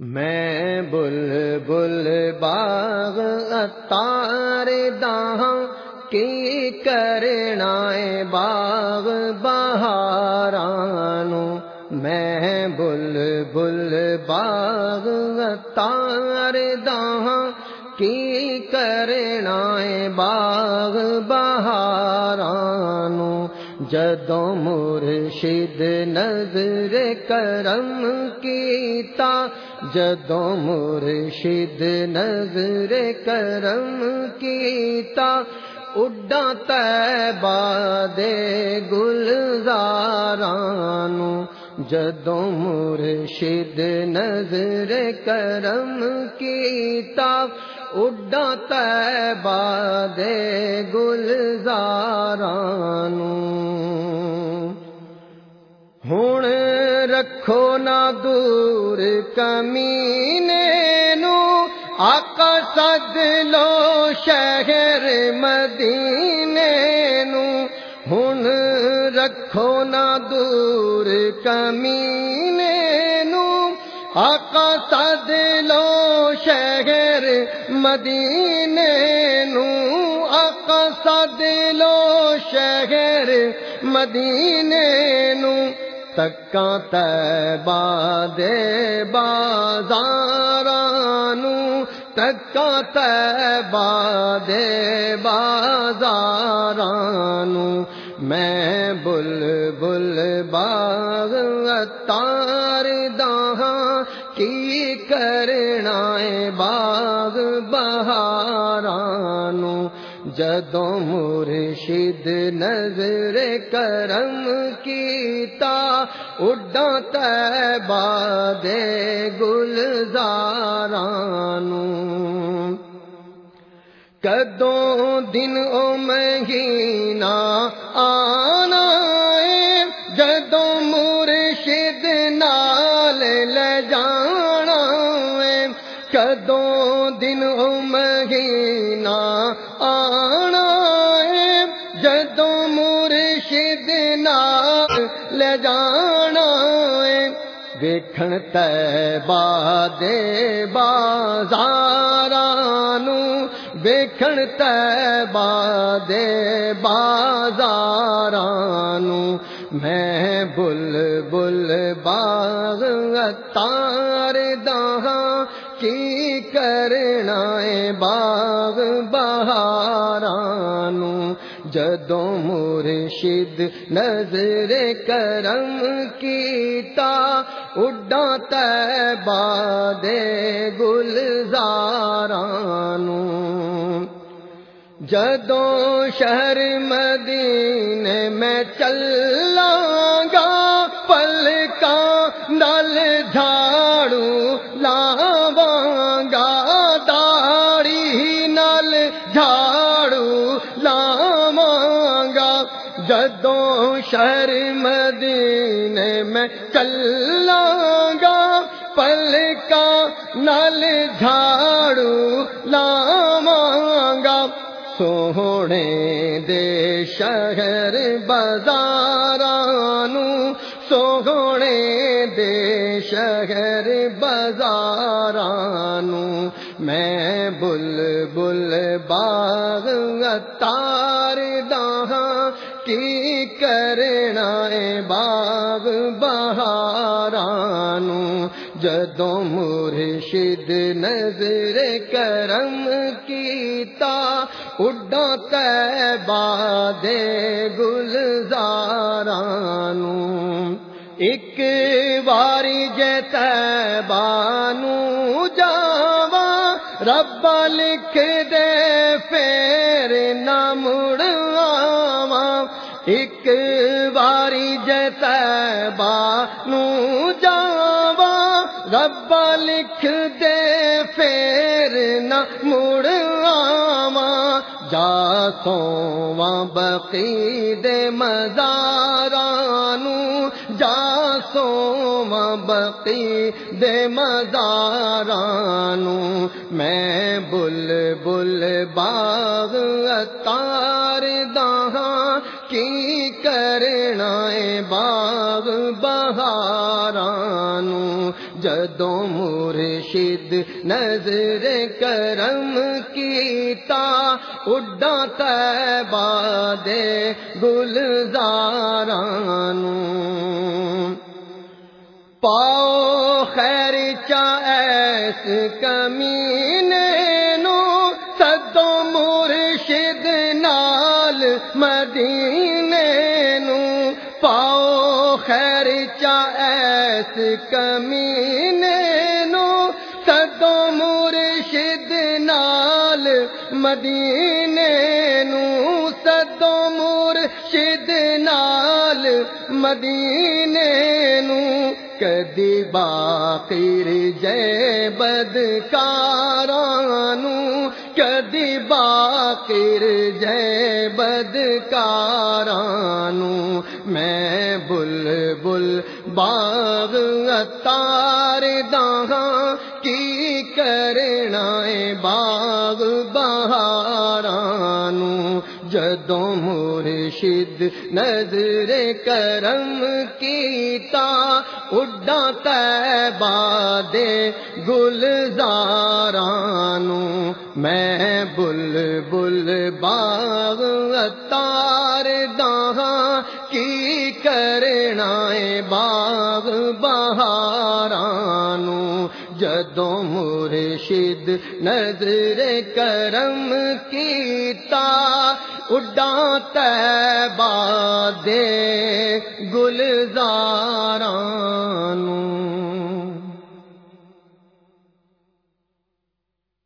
میں بل بل باغ اتار دہاں، کی کرنا باغ بہارانو میں بل بل باغ اتار دہاں، کی کرنا باغ بہارانو جدو مرشد نظر کرم کیتا جدو مرشد نظر کرم کیتا اڈا دے گلزارانو جدو مرشد نظر کرم کیتا اڈا دے گلزارانو ہوں رکھو نہ دور کمینے نو۔ آقا سد لو شہر مدینے نو۔ ہوں رکھو نہ دور کمینے نو۔ آقا سد لو شہر مدینے نو۔ آقا سد لو شہر مدینے نو۔ تکا تیبا بازارانو تکا تیبا بازارانو۔ میں بل بل باغ تار دہاں، کی کرنا باغ بہارانو؟ جدو مرشد نظر کرم کیتا اڈا دے گلزارانو۔ کدوں دن او مہینہ آ ویکھن تیبا دے بازارانو، ویکھن تیبا دے بازارانو۔ میں بل بل باغ تار دہاں کی کرنا باغ بہارانو؟ جدو مرشد نظر کرم کیتا تیبا دے گلزارانو جدو شہر مدینے میں چل گا پل کا نل جھاڑو لاواں جدو شہر مدینے میں چلا گا، پل کا نل جھاڑو لاواں گا سونے دے شہر بازارانو، سونے دے شہر بازارانو۔ میں بل بل باغ تار دہاں کی کرنا باغ بہارانو جدو مرشد نظر کرم کیتا اڈا تیبا دے گلزارانو۔ ایک باری جے تیبانو جاوا رب لکھ دے پھر نہ مڑاوا ایک باری جے تیبانو جاوا رب لکھ دے پھر نہ مڑ آوا جا سواں بقی دے مزارانو جا سواں بقی دے مزارانو میں بل بل باغ اتار دہاں کی کرنا باغ بہارانو؟ جدو مرشد نظر کرم کیتا اڈا تیباد گلزارانو۔ پاؤ خیر چا ایس مدینے نو پاؤ خیر چا ایس کمینے نو سدو مرشد نال مدینے نو سدو مرشد نال مدینے نو۔ کدی باخر جے بدکارانو کدی باقر جے بدکارانو میں بل بل باغ اتار دہاں کی کرنا باغ بہار جدو مرشد نظر کرم کیتا، اڈا تیباد گلزارانو میں بل بل باغ اتار دہاں، کی کرنا باغ بہارانو دو مرشد نظر کرم کیتا اڈا تیباد گلزارانوں